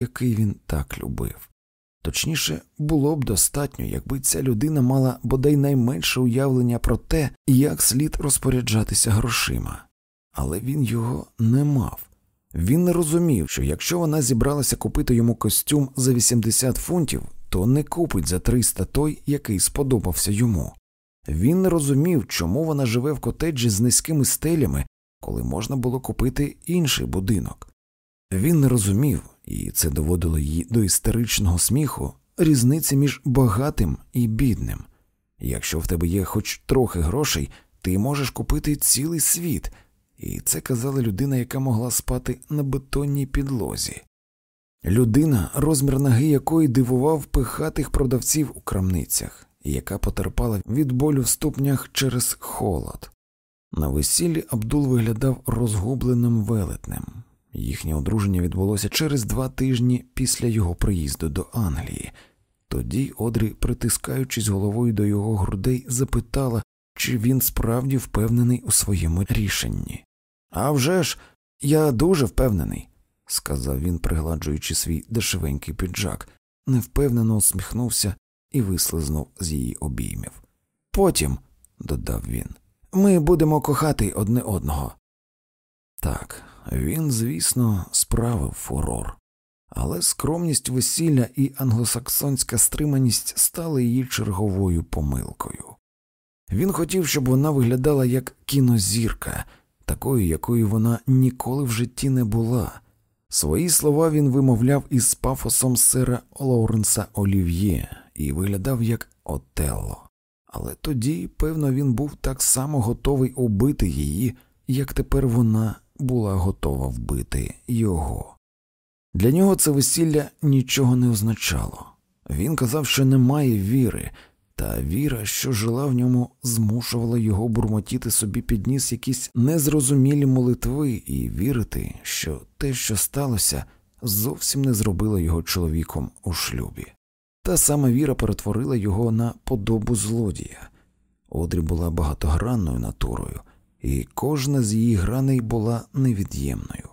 який він так любив. Точніше, було б достатньо, якби ця людина мала бодай найменше уявлення про те, як слід розпоряджатися грошима, але він його не мав. Він не розумів, що якщо вона зібралася купити йому костюм за 80 фунтів, то не купить за 300 той, який сподобався йому. Він не розумів, чому вона живе в котеджі з низькими стелями, коли можна було купити інший будинок. Він не розумів, і це доводило її до істеричного сміху, різниці між багатим і бідним. Якщо в тебе є хоч трохи грошей, ти можеш купити цілий світ, і це казала людина, яка могла спати на бетонній підлозі. Людина, розмір ноги якої дивував пихатих продавців у крамницях, яка потерпала від болю в ступнях через холод. На весіллі Абдул виглядав розгубленим велетнем. Їхнє одруження відбулося через два тижні після його приїзду до Англії. Тоді Одрі, притискаючись головою до його грудей, запитала, чи він справді впевнений у своєму рішенні. «А вже ж, я дуже впевнений, сказав він, пригладжуючи свій дешевенький піджак, невпевнено усміхнувся і вислизнув з її обіймів. Потім, додав він, ми будемо кохати одне одного. Так, він, звісно, справив фурор, але скромність весілля і англосаксонська стриманість стали її черговою помилкою. Він хотів, щоб вона виглядала як кінозірка, такою, якою вона ніколи в житті не була. Свої слова він вимовляв із пафосом сера Лоуренса Олів'є і виглядав як Отелло. Але тоді, певно, він був так само готовий убити її, як тепер вона була готова вбити його. Для нього це весілля нічого не означало. Він казав, що немає віри, та віра, що жила в ньому, змушувала його бурмотіти собі підніс якісь незрозумілі молитви і вірити, що те, що сталося, зовсім не зробило його чоловіком у шлюбі. Та сама віра перетворила його на подобу злодія. Одрі була багатогранною натурою, і кожна з її граней була невід'ємною.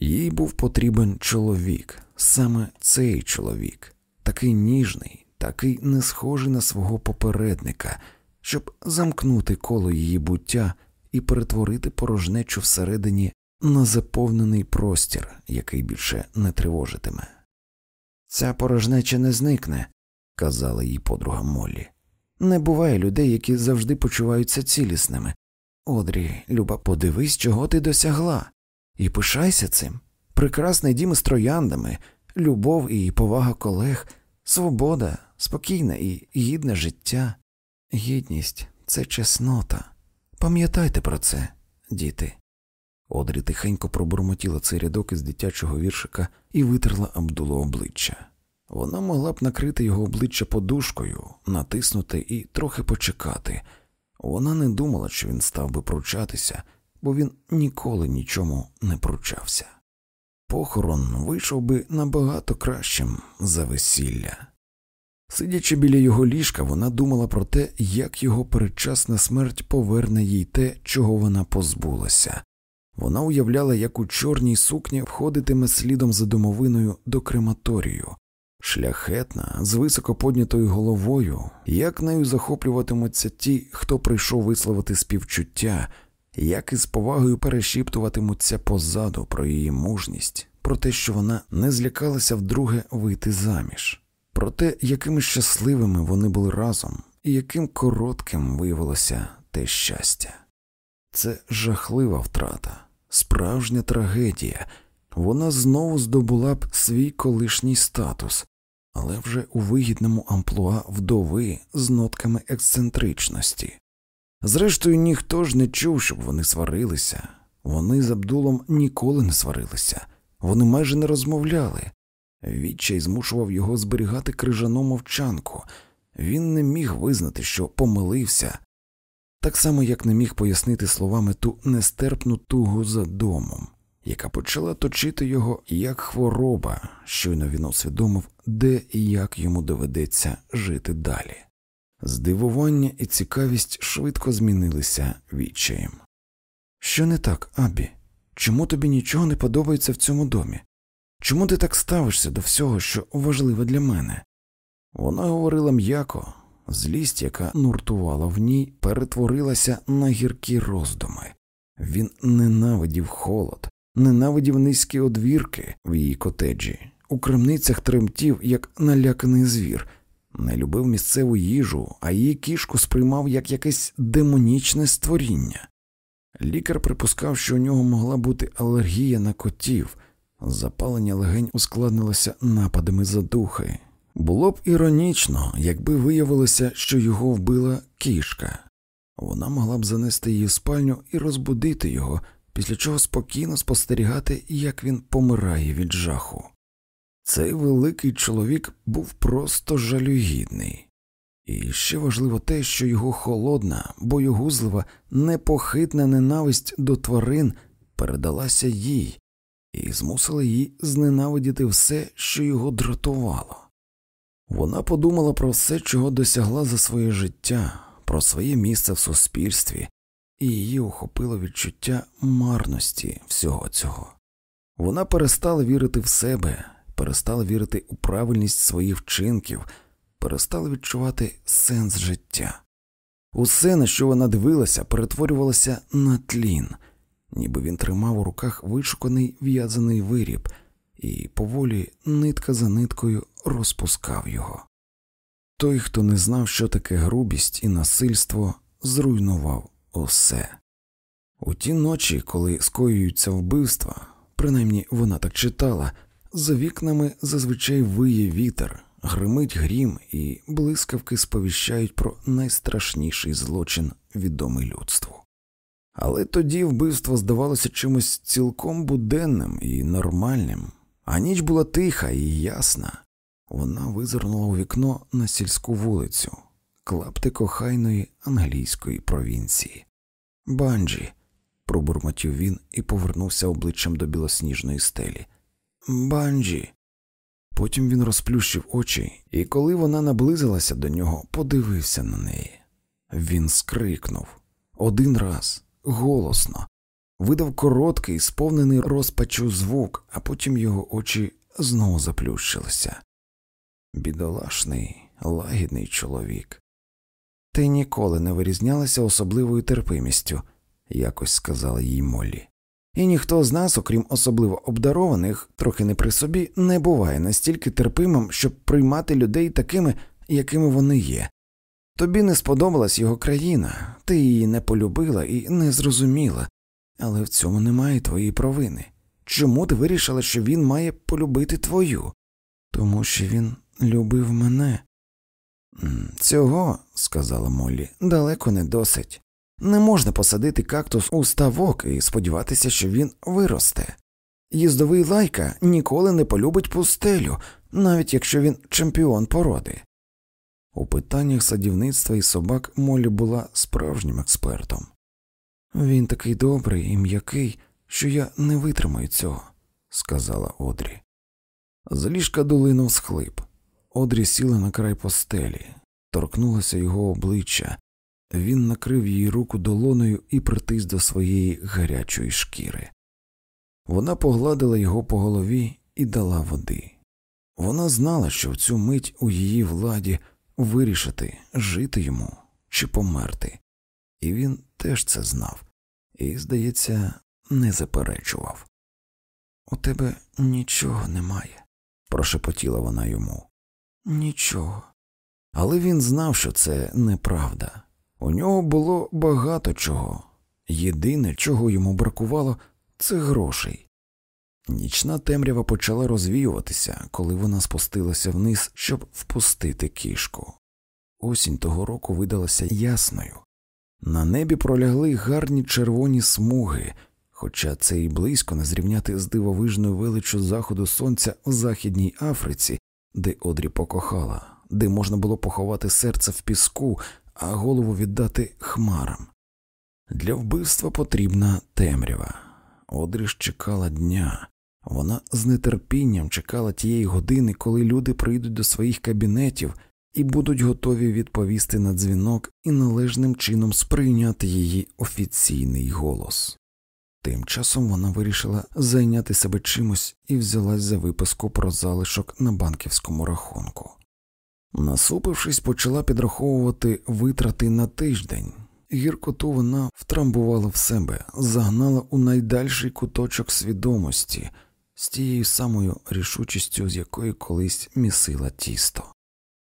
Їй був потрібен чоловік, саме цей чоловік, такий ніжний, такий не схожий на свого попередника, щоб замкнути коло її буття і перетворити порожнечу всередині на заповнений простір, який більше не тривожитиме. Ця порожнеча не зникне, казала їй подруга Моллі. Не буває людей, які завжди почуваються цілісними. Одрі, Люба, подивись, чого ти досягла, і пишайся цим. Прекрасний дім з трояндами, любов і повага колег, свобода, спокійне і гідне життя. Гідність це чеснота. Пам'ятайте про це, діти. Одрі тихенько пробурмотіла цей рядок із дитячого віршика і витерла Абдулу обличчя. Вона могла б накрити його обличчя подушкою, натиснути і трохи почекати. Вона не думала, що він став би пручатися, бо він ніколи нічому не пручався. Похорон вийшов би набагато кращим за весілля. Сидячи біля його ліжка, вона думала про те, як його передчасна смерть поверне їй те, чого вона позбулася. Вона уявляла, як у чорній сукні входитиме слідом за домовиною до крематорію, шляхетна, з високо поднятою головою, як нею захоплюватимуться ті, хто прийшов висловити співчуття, як із повагою перешіптуватимуться позаду про її мужність, про те, що вона не злякалася вдруге вийти заміж, про те, якими щасливими вони були разом, і яким коротким виявилося те щастя. Це жахлива втрата справжня трагедія, вона знову здобула б свій колишній статус, але вже у вигідному амплуа вдови з нотками ексцентричності. Зрештою, ніхто ж не чув, щоб вони сварилися, вони з Абдулом ніколи не сварилися, вони майже не розмовляли. Відчай змушував його зберігати крижану мовчанку, він не міг визнати, що помилився, так само як не міг пояснити словами ту нестерпну тугу за домом, яка почала точити його як хвороба, щойно він усвідомив, де і як йому доведеться жити далі. Здивування і цікавість швидко змінилися відчаєм. Що не так, Абі? Чому тобі нічого не подобається в цьому домі? Чому ти так ставишся до всього, що важливе для мене? Вона говорила м'яко, злість, яка нуртувала в ній, перетворилася на гіркі роздуми. Він ненавидів холод, ненавидів низькі одвірки в її котеджі, у крамницях тремтів, як наляканий звір, не любив місцеву їжу, а її кішку сприймав як якесь демонічне створіння. Лікар припускав, що у нього могла бути алергія на котів, запалення легень ускладнилося нападами задухи. Було б іронічно, якби виявилося, що його вбила кішка. Вона могла б занести її в спальню і розбудити його, після чого спокійно спостерігати, як він помирає від жаху. Цей великий чоловік був просто жалюгідний, і ще важливо те, що його холодна, боєгузлива, непохитна ненависть до тварин передалася їй і змусила її зненавидіти все, що його дратувало. Вона подумала про все, чого досягла за своє життя, про своє місце в суспільстві, і її охопило відчуття марності всього цього. Вона перестала вірити в себе, перестала вірити у правильність своїх вчинків, перестала відчувати сенс життя. Усе, на що вона дивилася, перетворювалося на тлін, ніби він тримав у руках вишуканий в'язаний виріб і поволі нитка за ниткою розпускав його. Той, хто не знав, що таке грубість і насильство, зруйнував усе. У ті ночі, коли скоюються вбивства, принаймні вона так читала, за вікнами зазвичай виє вітер, гримить грім, і блискавки сповіщають про найстрашніший злочин, відомий людству. Але тоді вбивство здавалося чимось цілком буденним і нормальним, а ніч була тиха і ясна. Вона визирнула у вікно на сільську вулицю, клаптик охайної англійської провінції. Банджі, пробурмотів він і повернувся обличчям до білосніжної стелі. Банджі. Потім він розплющив очі, і коли вона наблизилася до нього, подивився на неї. Він скрикнув один раз, голосно, видав короткий, сповнений розпачу звук, а потім його очі знову заплющилися. Бідолашний, лагідний чоловік. Ти ніколи не вирізнялася особливою терпимістю, якось сказала їй Моллі. І ніхто з нас, окрім особливо обдарованих, трохи не при собі, не буває настільки терпимим, щоб приймати людей такими, якими вони є. Тобі не сподобалась його країна, ти її не полюбила і не зрозуміла, але в цьому немає твоєї провини. Чому ти вирішила, що він має полюбити твою? Тому що він любив мене. Цього, сказала Моллі, далеко не досить. Не можна посадити кактус у ставок і сподіватися, що він виросте. Їздовий лайка ніколи не полюбить пустелю, навіть якщо він чемпіон породи. У питаннях садівництва і собак Моллі була справжнім експертом. Він такий добрий і м'який, що я не витримаю цього, сказала Одрі. З ліжка долинув схлип. Одрі сіла на край постелі, торкнулася його обличчя, він накрив її руку долоною і притис до своєї гарячої шкіри. Вона погладила його по голові і дала води. Вона знала, що в цю мить у її владі вирішити, жити йому чи померти, і він теж це знав і, здається, не заперечував. У тебе нічого немає, прошепотіла вона йому. Нічого. Але він знав, що це неправда. У нього було багато чого. Єдине, чого йому бракувало, це грошей. Нічна темрява почала розвіюватися, коли вона спустилася вниз, щоб впустити кішку. Осінь того року видалася ясною. На небі пролягли гарні червоні смуги, хоча це і близько не зрівняти з дивовижною величчю заходу сонця в Західній Африці, де Одрі покохала, де можна було поховати серце в піску, а голову віддати хмарам. Для вбивства потрібна темрява. Одріж чекала дня, вона з нетерпінням чекала тієї години, коли люди прийдуть до своїх кабінетів і будуть готові відповісти на дзвінок і належним чином сприйняти її офіційний голос. Тим часом вона вирішила зайняти себе чимось і взялась за виписку про залишок на банківському рахунку. Насупившись, почала підраховувати витрати на тиждень. Гіркоту вона втрамбувала в себе, загнала у найдальший куточок свідомості з тією самою рішучістю, з якої колись місила тісто.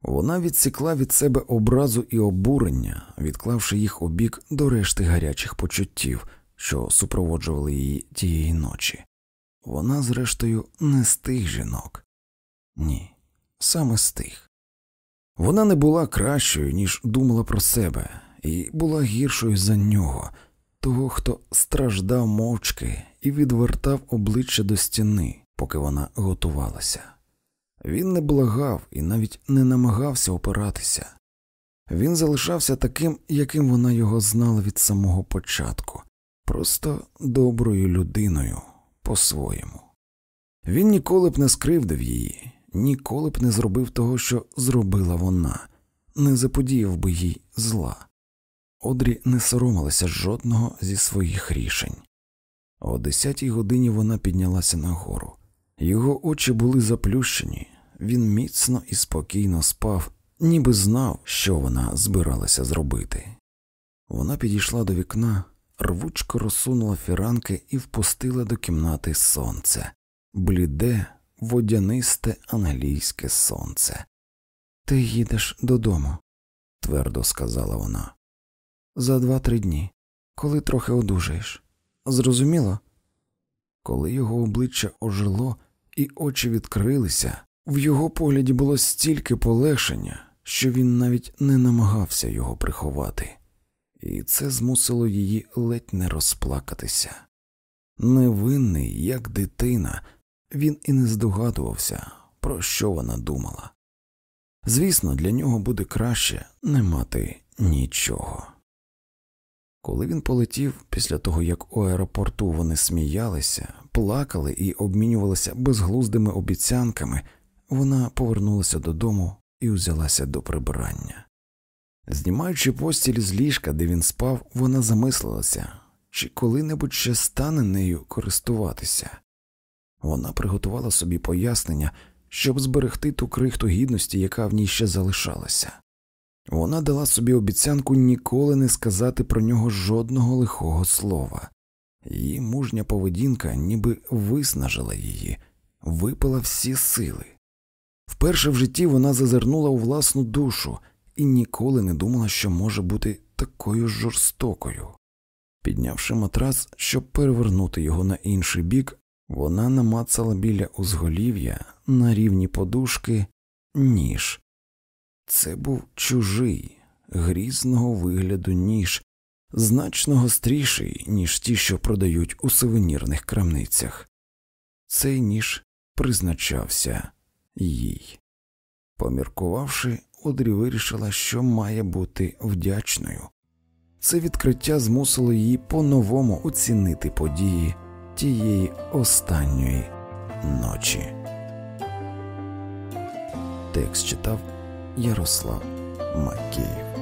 Вона відсікла від себе образу і обурення, відклавши їх у бік до решти гарячих почуттів, що супроводжували її тієї ночі. Вона, зрештою, не з тих жінок. Ні, саме з тих. Вона не була кращою, ніж думала про себе, і була гіршою за нього, того, хто страждав мовчки і відвертав обличчя до стіни, поки вона готувалася. Він не благав і навіть не намагався опиратися. Він залишався таким, яким вона його знала від самого початку, просто доброю людиною по-своєму. Він ніколи б не скривдив її, ніколи б не зробив того, що зробила вона, не заподіяв би їй зла. Одрі не соромилася жодного зі своїх рішень. О десятій годині вона піднялася нагору. Його очі були заплющені, він міцно і спокійно спав, ніби знав, що вона збиралася зробити. Вона підійшла до вікна, рвучко розсунула фіранки і впустила до кімнати сонце, бліде, водянисте англійське сонце. Ти їдеш додому, твердо сказала вона. За два-три дні, коли трохи одужаєш. Зрозуміло? Коли його обличчя ожило і очі відкрилися, в його погляді було стільки полегшення, що він навіть не намагався його приховати, і це змусило її ледь не розплакатися. Невинний, як дитина, він і не здогадувався, про що вона думала. Звісно, для нього буде краще не мати нічого. Коли він полетів, після того як у аеропорту вони сміялися, плакали і обмінювалися безглуздими обіцянками, вона повернулася додому і взялася до прибирання. Знімаючи постіль з ліжка, де він спав, вона замислилася, чи коли-небудь ще стане нею користуватися. Вона приготувала собі пояснення, щоб зберегти ту крихту гідності, яка в ній ще залишалася. Вона дала собі обіцянку ніколи не сказати про нього жодного лихого слова, її мужня поведінка ніби виснажила її, випила всі сили. Вперше в житті вона зазирнула у власну душу і ніколи не думала, що може бути такою жорстокою. Піднявши матрас, щоб перевернути його на інший бік, вона намацала біля узголів'я на рівні подушки ніж. Це був чужий, грізного вигляду ніж, значно гостріший, ніж ті, що продають у сувенірних крамницях. Цей ніж призначався їй. Поміркувавши, Одрі вирішила, що має бути вдячною. Це відкриття змусило її по-новому оцінити події тієї останньої ночі. Текст читав Ярослав Макеєв